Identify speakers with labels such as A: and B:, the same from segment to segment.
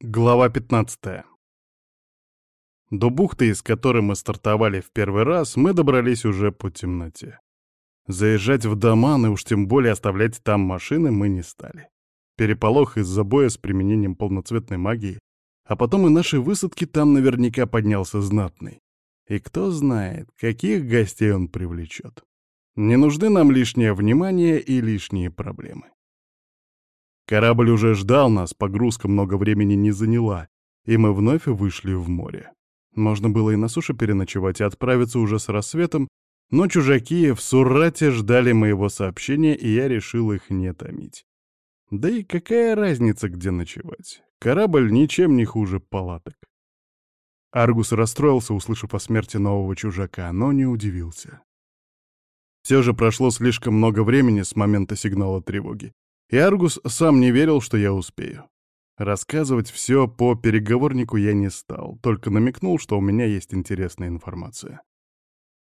A: Глава 15. До бухты, из которой мы стартовали в первый раз, мы добрались уже по темноте. Заезжать в дома, и уж тем более оставлять там машины, мы не стали. Переполох из-за боя с применением полноцветной магии, а потом и нашей высадки там наверняка поднялся знатный. И кто знает, каких гостей он привлечет. Не нужны нам лишнее внимание и лишние проблемы. Корабль уже ждал нас, погрузка много времени не заняла, и мы вновь вышли в море. Можно было и на суше переночевать и отправиться уже с рассветом, но чужаки в Суррате ждали моего сообщения, и я решил их не томить. Да и какая разница, где ночевать? Корабль ничем не хуже палаток. Аргус расстроился, услышав о смерти нового чужака, но не удивился. Все же прошло слишком много времени с момента сигнала тревоги. И Аргус сам не верил, что я успею. Рассказывать все по переговорнику я не стал, только намекнул, что у меня есть интересная информация.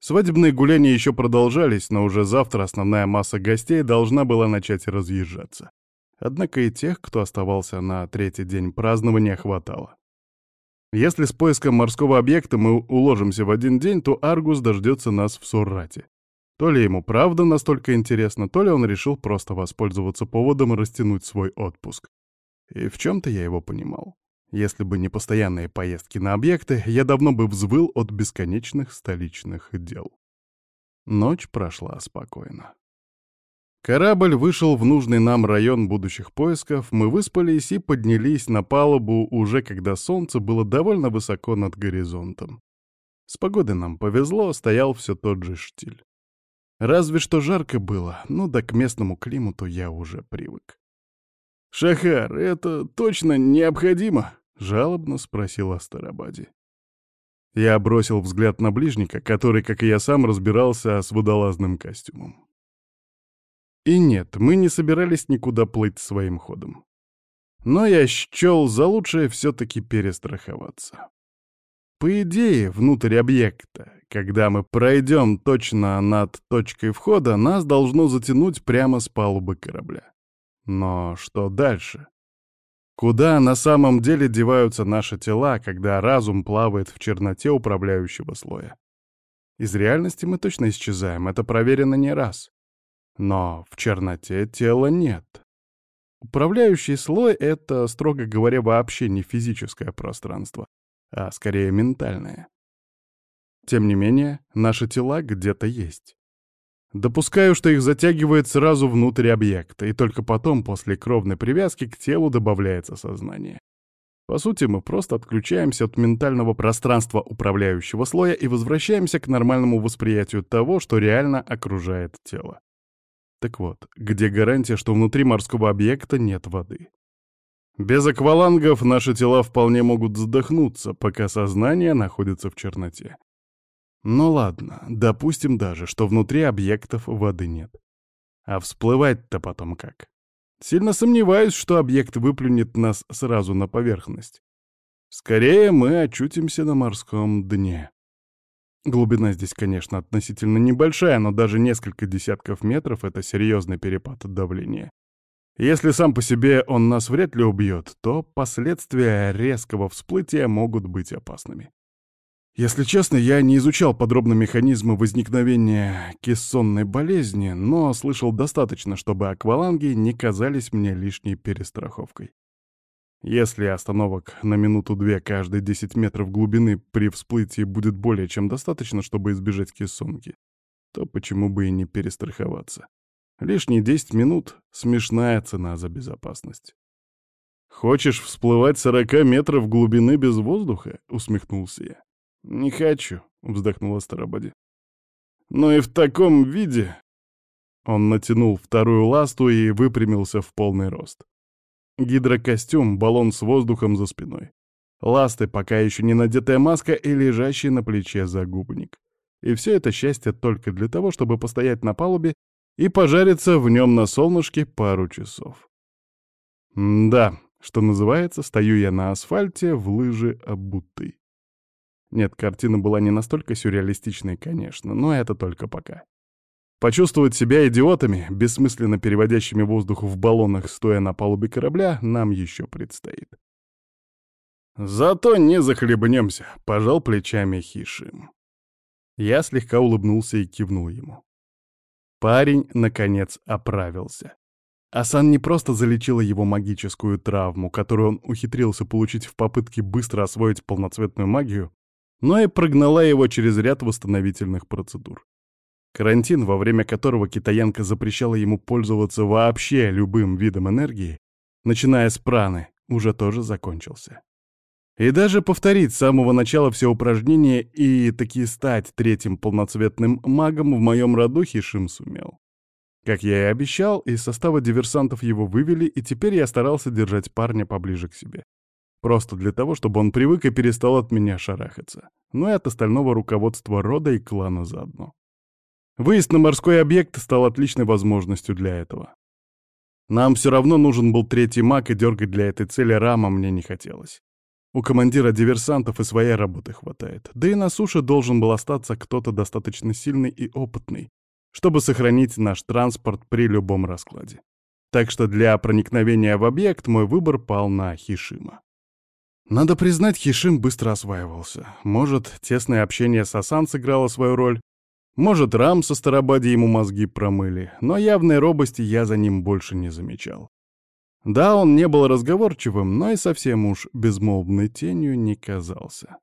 A: Свадебные гуляния еще продолжались, но уже завтра основная масса гостей должна была начать разъезжаться. Однако и тех, кто оставался на третий день празднования, хватало. Если с поиском морского объекта мы уложимся в один день, то Аргус дождется нас в Суррате. То ли ему правда настолько интересно, то ли он решил просто воспользоваться поводом и растянуть свой отпуск. И в чем-то я его понимал. Если бы не постоянные поездки на объекты, я давно бы взвыл от бесконечных столичных дел. Ночь прошла спокойно. Корабль вышел в нужный нам район будущих поисков, мы выспались и поднялись на палубу уже когда солнце было довольно высоко над горизонтом. С погодой нам повезло, стоял все тот же штиль. Разве что жарко было, но да к местному климату я уже привык. «Шахар, это точно необходимо?» — жалобно спросил Астарабади. Я бросил взгляд на ближника, который, как и я сам, разбирался с водолазным костюмом. И нет, мы не собирались никуда плыть своим ходом. Но я счел за лучшее все-таки перестраховаться. По идее, внутрь объекта, когда мы пройдем точно над точкой входа, нас должно затянуть прямо с палубы корабля. Но что дальше? Куда на самом деле деваются наши тела, когда разум плавает в черноте управляющего слоя? Из реальности мы точно исчезаем, это проверено не раз. Но в черноте тела нет. Управляющий слой — это, строго говоря, вообще не физическое пространство, а скорее ментальное. Тем не менее, наши тела где-то есть. Допускаю, что их затягивает сразу внутрь объекта, и только потом, после кровной привязки, к телу добавляется сознание. По сути, мы просто отключаемся от ментального пространства управляющего слоя и возвращаемся к нормальному восприятию того, что реально окружает тело. Так вот, где гарантия, что внутри морского объекта нет воды? Без аквалангов наши тела вполне могут задохнуться, пока сознание находится в черноте. Ну ладно, допустим даже, что внутри объектов воды нет. А всплывать-то потом как? Сильно сомневаюсь, что объект выплюнет нас сразу на поверхность. Скорее мы очутимся на морском дне. Глубина здесь, конечно, относительно небольшая, но даже несколько десятков метров — это серьезный перепад давления. Если сам по себе он нас вряд ли убьет, то последствия резкого всплытия могут быть опасными. Если честно, я не изучал подробно механизмы возникновения кессонной болезни, но слышал достаточно, чтобы акваланги не казались мне лишней перестраховкой. Если остановок на минуту-две каждые 10 метров глубины при всплытии будет более чем достаточно, чтобы избежать кессонки, то почему бы и не перестраховаться? Лишние 10 минут — смешная цена за безопасность. «Хочешь всплывать 40 метров глубины без воздуха?» — усмехнулся я. «Не хочу», — вздохнула Старободи. «Но и в таком виде...» Он натянул вторую ласту и выпрямился в полный рост. Гидрокостюм, баллон с воздухом за спиной. Ласты, пока еще не надетая маска и лежащий на плече загубник. И все это счастье только для того, чтобы постоять на палубе и пожариться в нем на солнышке пару часов. Да, что называется, стою я на асфальте в лыжи обутый. Нет, картина была не настолько сюрреалистичной, конечно, но это только пока. Почувствовать себя идиотами, бессмысленно переводящими воздух в баллонах, стоя на палубе корабля, нам еще предстоит. «Зато не захлебнемся», — пожал плечами Хишим. Я слегка улыбнулся и кивнул ему. Парень, наконец, оправился. Асан не просто залечила его магическую травму, которую он ухитрился получить в попытке быстро освоить полноцветную магию, но и прогнала его через ряд восстановительных процедур. Карантин, во время которого китаянка запрещала ему пользоваться вообще любым видом энергии, начиная с праны, уже тоже закончился. И даже повторить с самого начала все упражнения и таки стать третьим полноцветным магом в моем роду Хишим сумел. Как я и обещал, из состава диверсантов его вывели, и теперь я старался держать парня поближе к себе. Просто для того, чтобы он привык и перестал от меня шарахаться. Но и от остального руководства рода и клана заодно. Выезд на морской объект стал отличной возможностью для этого. Нам все равно нужен был третий маг, и дергать для этой цели рама мне не хотелось. У командира диверсантов и своей работы хватает. Да и на суше должен был остаться кто-то достаточно сильный и опытный, чтобы сохранить наш транспорт при любом раскладе. Так что для проникновения в объект мой выбор пал на Хишима. Надо признать, Хишим быстро осваивался. Может, тесное общение с Асан сыграло свою роль, может, Рам со Старобади ему мозги промыли, но явной робости я за ним больше не замечал. Да, он не был разговорчивым, но и совсем уж безмолвной тенью не казался.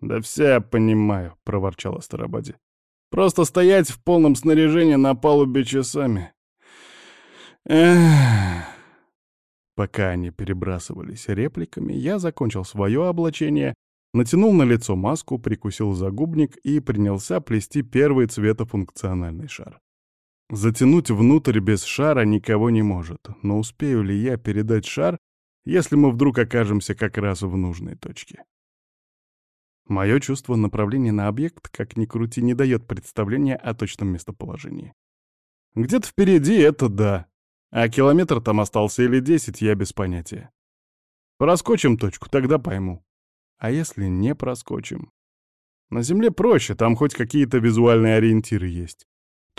A: «Да все я понимаю», — проворчала Старобади. «Просто стоять в полном снаряжении на палубе часами. Эх...» Пока они перебрасывались репликами, я закончил свое облачение, натянул на лицо маску, прикусил загубник и принялся плести первый цветофункциональный шар. Затянуть внутрь без шара никого не может, но успею ли я передать шар, если мы вдруг окажемся как раз в нужной точке? Мое чувство направления на объект, как ни крути, не дает представления о точном местоположении. Где-то впереди это да, а километр там остался или десять, я без понятия. Проскочим точку, тогда пойму. А если не проскочим? На Земле проще, там хоть какие-то визуальные ориентиры есть.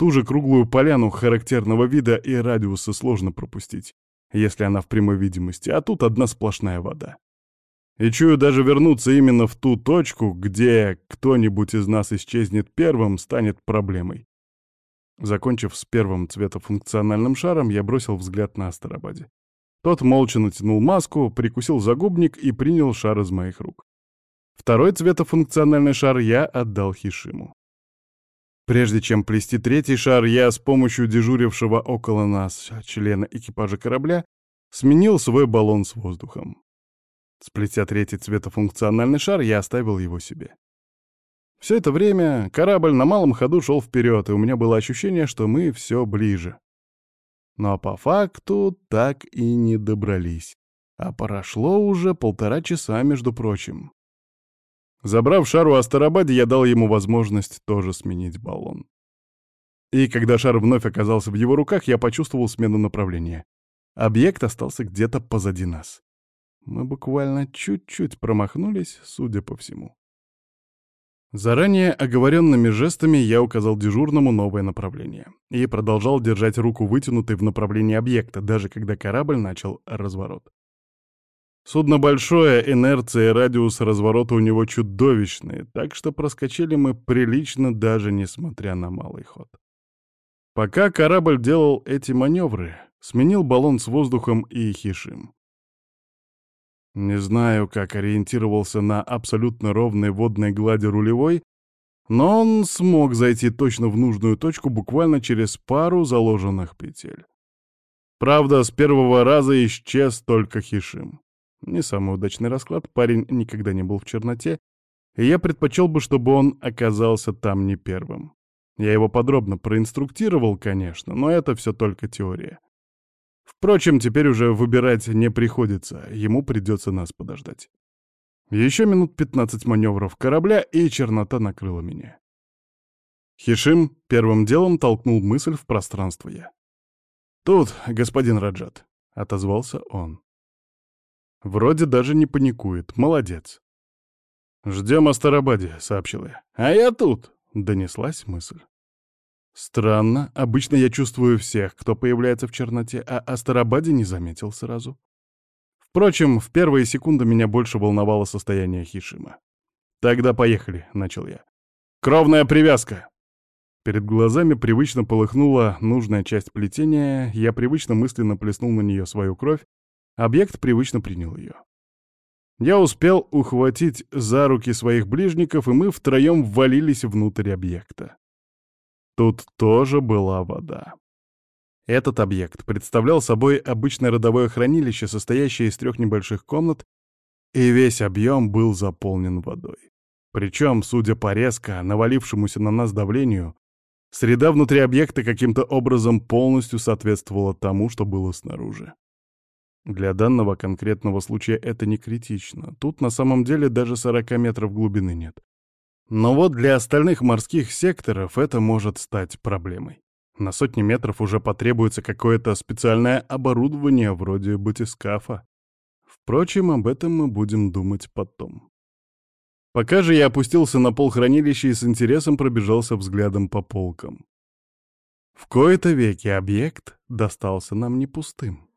A: Ту же круглую поляну характерного вида и радиуса сложно пропустить, если она в прямой видимости, а тут одна сплошная вода. И чую даже вернуться именно в ту точку, где кто-нибудь из нас исчезнет первым, станет проблемой. Закончив с первым цветофункциональным шаром, я бросил взгляд на Астарабаде. Тот молча натянул маску, прикусил загубник и принял шар из моих рук. Второй цветофункциональный шар я отдал Хишиму. Прежде чем плести третий шар, я с помощью дежурившего около нас члена экипажа корабля сменил свой баллон с воздухом. Сплетя третий цветофункциональный шар, я оставил его себе. Все это время корабль на малом ходу шел вперед, и у меня было ощущение, что мы все ближе. Но по факту так и не добрались. А прошло уже полтора часа, между прочим. Забрав шар у Астарабаде, я дал ему возможность тоже сменить баллон. И когда шар вновь оказался в его руках, я почувствовал смену направления. Объект остался где-то позади нас. Мы буквально чуть-чуть промахнулись, судя по всему. Заранее оговоренными жестами я указал дежурному новое направление и продолжал держать руку вытянутой в направлении объекта, даже когда корабль начал разворот. Судно большое, инерция и радиус разворота у него чудовищные, так что проскочили мы прилично, даже несмотря на малый ход. Пока корабль делал эти маневры, сменил баллон с воздухом и хишим. Не знаю, как ориентировался на абсолютно ровной водной глади рулевой, но он смог зайти точно в нужную точку буквально через пару заложенных петель. Правда, с первого раза исчез только Хишим. Не самый удачный расклад, парень никогда не был в черноте, и я предпочел бы, чтобы он оказался там не первым. Я его подробно проинструктировал, конечно, но это все только теория. Впрочем, теперь уже выбирать не приходится, ему придется нас подождать. Еще минут 15 маневров корабля, и чернота накрыла меня. Хишим первым делом толкнул мысль в пространство я. «Тут, господин Раджат», — отозвался он. Вроде даже не паникует. Молодец. «Ждем Астарабаде», — сообщил я. «А я тут», — донеслась мысль. Странно, обычно я чувствую всех, кто появляется в черноте, а Астарабаде не заметил сразу. Впрочем, в первые секунды меня больше волновало состояние Хишима. «Тогда поехали», — начал я. «Кровная привязка!» Перед глазами привычно полыхнула нужная часть плетения, я привычно мысленно плеснул на нее свою кровь, объект привычно принял ее. Я успел ухватить за руки своих ближников, и мы втроем ввалились внутрь объекта. Тут тоже была вода. Этот объект представлял собой обычное родовое хранилище, состоящее из трех небольших комнат, и весь объем был заполнен водой. Причем, судя по резко навалившемуся на нас давлению, среда внутри объекта каким-то образом полностью соответствовала тому, что было снаружи. Для данного конкретного случая это не критично. Тут на самом деле даже 40 метров глубины нет. Но вот для остальных морских секторов это может стать проблемой. На сотни метров уже потребуется какое-то специальное оборудование вроде батискафа. Впрочем, об этом мы будем думать потом. Пока же я опустился на пол хранилища и с интересом пробежался взглядом по полкам. В кои-то веки объект достался нам не пустым.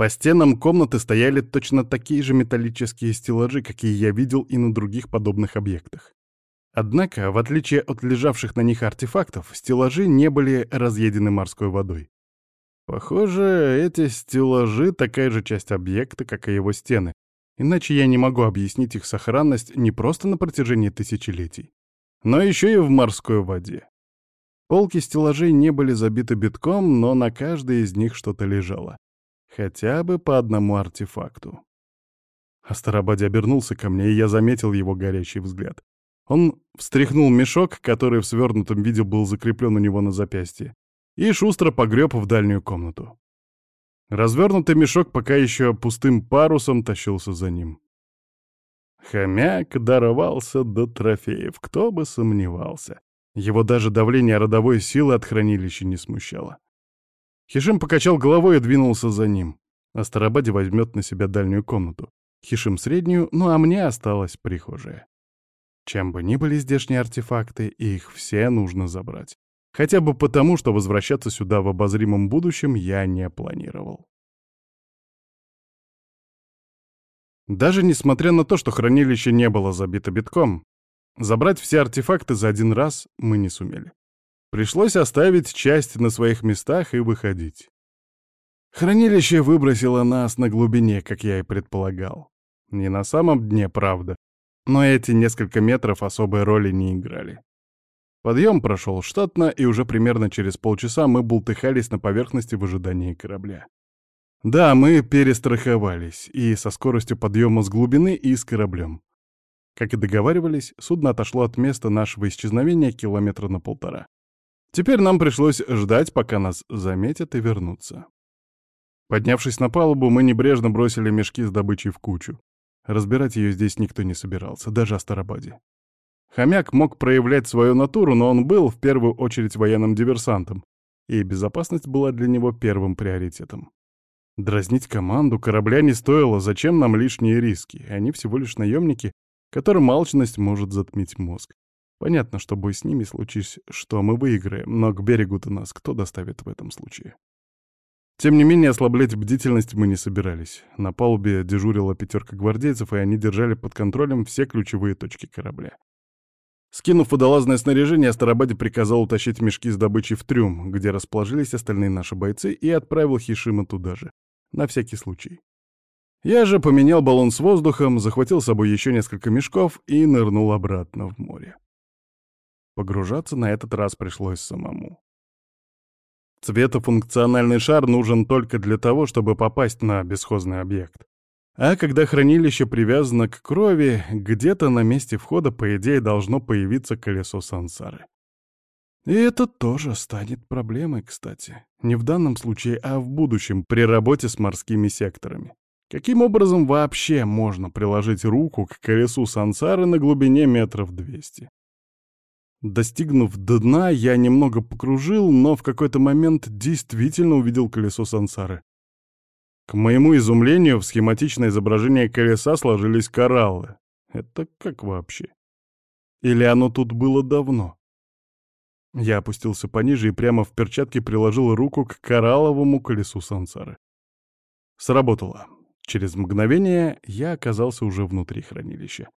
A: По стенам комнаты стояли точно такие же металлические стеллажи, какие я видел и на других подобных объектах. Однако, в отличие от лежавших на них артефактов, стеллажи не были разъедены морской водой. Похоже, эти стеллажи — такая же часть объекта, как и его стены, иначе я не могу объяснить их сохранность не просто на протяжении тысячелетий, но еще и в морской воде. Полки стеллажей не были забиты битком, но на каждой из них что-то лежало. Хотя бы по одному артефакту. Астарабаде обернулся ко мне, и я заметил его горящий взгляд. Он встряхнул мешок, который в свернутом виде был закреплен у него на запястье, и шустро погреб в дальнюю комнату. Развернутый мешок пока еще пустым парусом тащился за ним. Хомяк дорвался до трофеев, кто бы сомневался. Его даже давление родовой силы от хранилища не смущало. Хишим покачал головой и двинулся за ним. Астарабаде возьмет на себя дальнюю комнату. Хишим среднюю, ну а мне осталась прихожая. Чем бы ни были здешние артефакты, их все нужно забрать. Хотя бы потому, что возвращаться сюда в обозримом будущем я не планировал. Даже несмотря на то, что хранилище не было забито битком, забрать все артефакты за один раз мы не сумели. Пришлось оставить часть на своих местах и выходить. Хранилище выбросило нас на глубине, как я и предполагал. Не на самом дне, правда, но эти несколько метров особой роли не играли. Подъем прошел штатно, и уже примерно через полчаса мы бултыхались на поверхности в ожидании корабля. Да, мы перестраховались, и со скоростью подъема с глубины, и с кораблем. Как и договаривались, судно отошло от места нашего исчезновения километра на полтора. Теперь нам пришлось ждать, пока нас заметят и вернутся. Поднявшись на палубу, мы небрежно бросили мешки с добычей в кучу. Разбирать ее здесь никто не собирался, даже Астарабаде. Хомяк мог проявлять свою натуру, но он был в первую очередь военным диверсантом, и безопасность была для него первым приоритетом. Дразнить команду корабля не стоило, зачем нам лишние риски? Они всего лишь наемники, которым алчность может затмить мозг. Понятно, что бой с ними случись, что мы выиграем, но к берегу-то нас кто доставит в этом случае? Тем не менее, ослаблять бдительность мы не собирались. На палубе дежурила пятерка гвардейцев, и они держали под контролем все ключевые точки корабля. Скинув водолазное снаряжение, Астарабаде приказал утащить мешки с добычей в трюм, где расположились остальные наши бойцы, и отправил Хишима туда же, на всякий случай. Я же поменял баллон с воздухом, захватил с собой еще несколько мешков и нырнул обратно в море. Погружаться на этот раз пришлось самому. Цветофункциональный шар нужен только для того, чтобы попасть на бесхозный объект. А когда хранилище привязано к крови, где-то на месте входа, по идее, должно появиться колесо сансары. И это тоже станет проблемой, кстати. Не в данном случае, а в будущем, при работе с морскими секторами. Каким образом вообще можно приложить руку к колесу сансары на глубине метров двести? Достигнув дна, я немного покружил, но в какой-то момент действительно увидел колесо сансары. К моему изумлению, в схематичное изображение колеса сложились кораллы. Это как вообще? Или оно тут было давно? Я опустился пониже и прямо в перчатке приложил руку к коралловому колесу сансары. Сработало. Через мгновение я оказался уже внутри хранилища.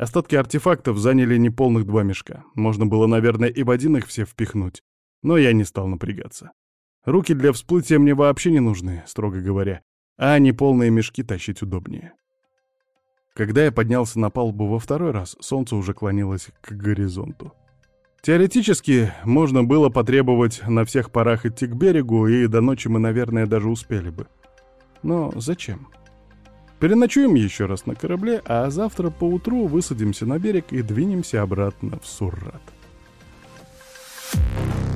A: Остатки артефактов заняли неполных два мешка. Можно было, наверное, и в один их все впихнуть. Но я не стал напрягаться. Руки для всплытия мне вообще не нужны, строго говоря, а неполные мешки тащить удобнее. Когда я поднялся на палубу во второй раз, солнце уже клонилось к горизонту. Теоретически, можно было потребовать на всех парах идти к берегу, и до ночи мы, наверное, даже успели бы. Но зачем? Переночуем еще раз на корабле, а завтра поутру высадимся на берег и двинемся обратно в Суррат. Thank you